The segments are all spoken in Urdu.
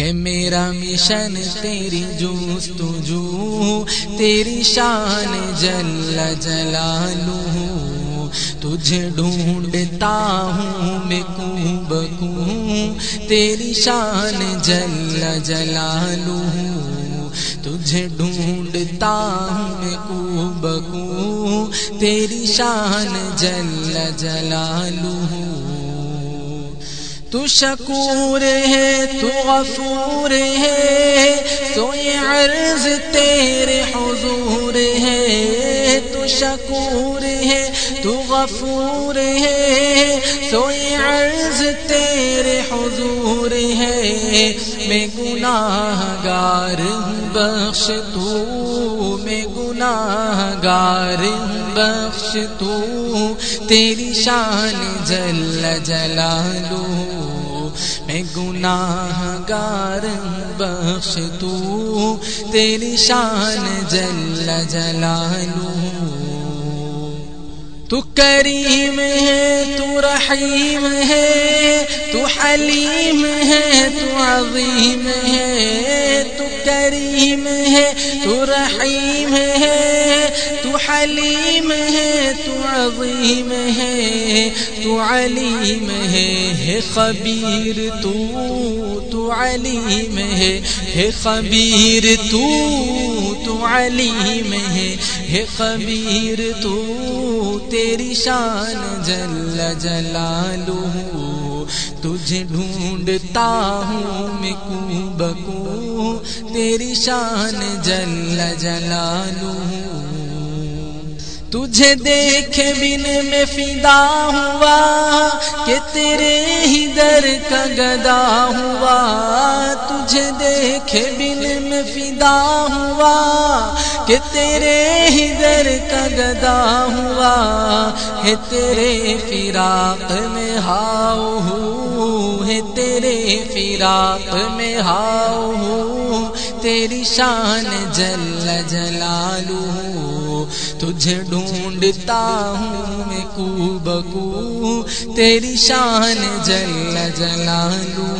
ہے میرا مشن، تیری جو تیری شان جل جلالو تجھے ڈھونڈتا ہوں میں کو بکوں تیری شان جل جلالو تجھے ڈھونڈتا ہوں میں کو بکوں تیری شان جل جلالو۔ تو شکور ہے، تو غفور ہے، تو یہ عرض تیرے حضور ہے۔ تو شکور ہے، تو غفور ہے، تو یہ عرض تیرے حضور ہے۔ میں گناہ گار بخش تو، میں گناہ گار بخش تو۔ تیری شان جل جلالو میں گناہ گار بخش تو، تیری شان جل جلالو تو کریم ہے، تو رحیم ہے، تو حلیم ہے، تو عظیم ہے۔ تو کریم ہے، تو رحیم ہے۔ تو حلیم ہے، تو عظیم ہے، تو علیم ہے خبیر تو تو علیم ہے خبیر تو تو علیم ہے خبیر تو، تیری شان جل جلالو تجھے ڈھونڈتا ہوں میں کو بکو تیری شان جل جلالو تجھے دیکھ بن میں فدا ہوا کہ تیرے ہی در کا گدا ہوا تجھے دیکھ بن میں فدا ہوا کہ تیرے ہی در کا گدا ہوا ہے تیرے فراق میں ہاؤ ہو ہے تیرے فراق میں ہاؤ ہو تیری شان جل جلالو تجھے ڈھونڈتا ہوں میں کو بکو تیری شان جل جلالو۔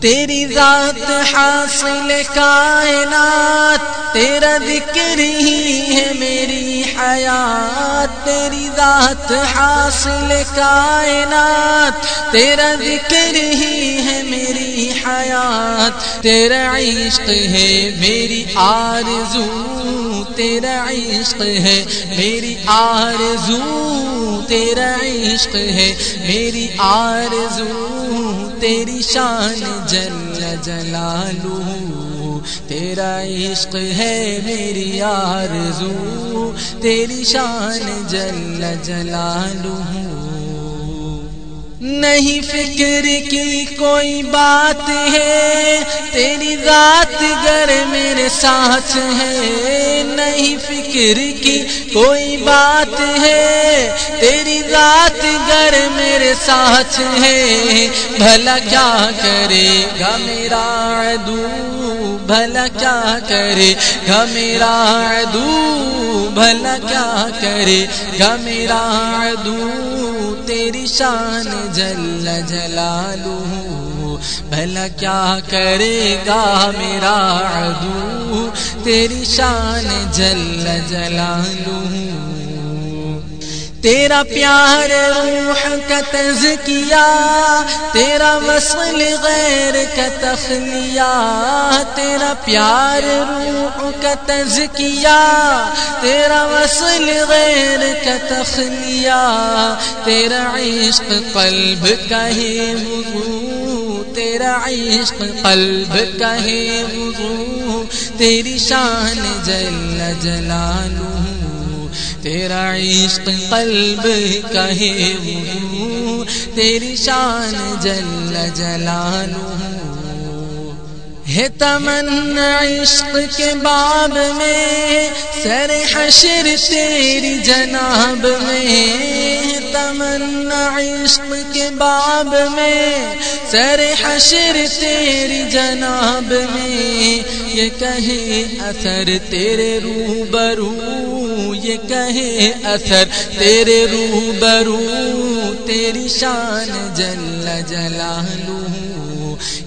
تیری ذات حاصل کائنات، تیرا ذکر ہی ہے میری حیات۔ تیری ذات حاصل کائنات، تیرا ذکر ہی ہے میری حیات۔ تیرا عشق ہے میری آرزو۔ تیرا عشق ہے، میری آرزو تیرا عشق ہے، میری آرزو تیری شان جل جلالو تیرا عشق ہے، میری آرزو تیری شان جل جلالو نہیں فکر کی کوئی بات ہے۔ تیری ذات گر میرے ساتھ ہے۔ نہیں فکر کی کوئی بات ہے۔ تیری ذات گر میرے ساتھ ہے۔ بھلا کیا کرے گا میرا عدو؟ بھلا کیا کرے؟ گا میرا عدو، بھلا کیا کرے؟ گا میرا عدو، تیری شان جل جلالو بھلا کیا کرے؟ گا میرا عدو، تیری شان جل جلالو تیرا پیار روح کا تزکیا تیرا وصل غیر کا تخلیہ، تیرا پیار روح کا تزکیا تیرا وصل غیر کا تخلیہ، تیرا عشق قلب کا ہی وضو، تیرا عشق قلب کا ہی وضو، تیری شان جل جلالو تیرا عشق قلب کہے تیری شان جل جلالوں ہے تمن عشق کے باب میں، سر حشر تیری جناب میں۔ تمن عشق کے باب میں، سر حشر تیری جناب میں۔ یہ کہے اثر تیرے رو برو یہ کہے اثر تیرے رو برو تیری شان جل جلالو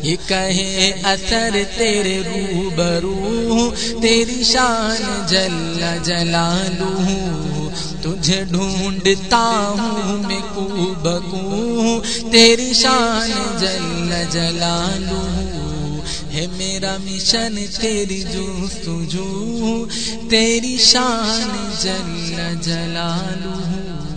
یہ کہے اثر تیرے رو برو تیری شان جل جلالو تجھے ڈھونڈتا ہوں میں کو تیری شان جل جلالو ہے میرا مشن، تیری جو۔ تیری شان جل جلالو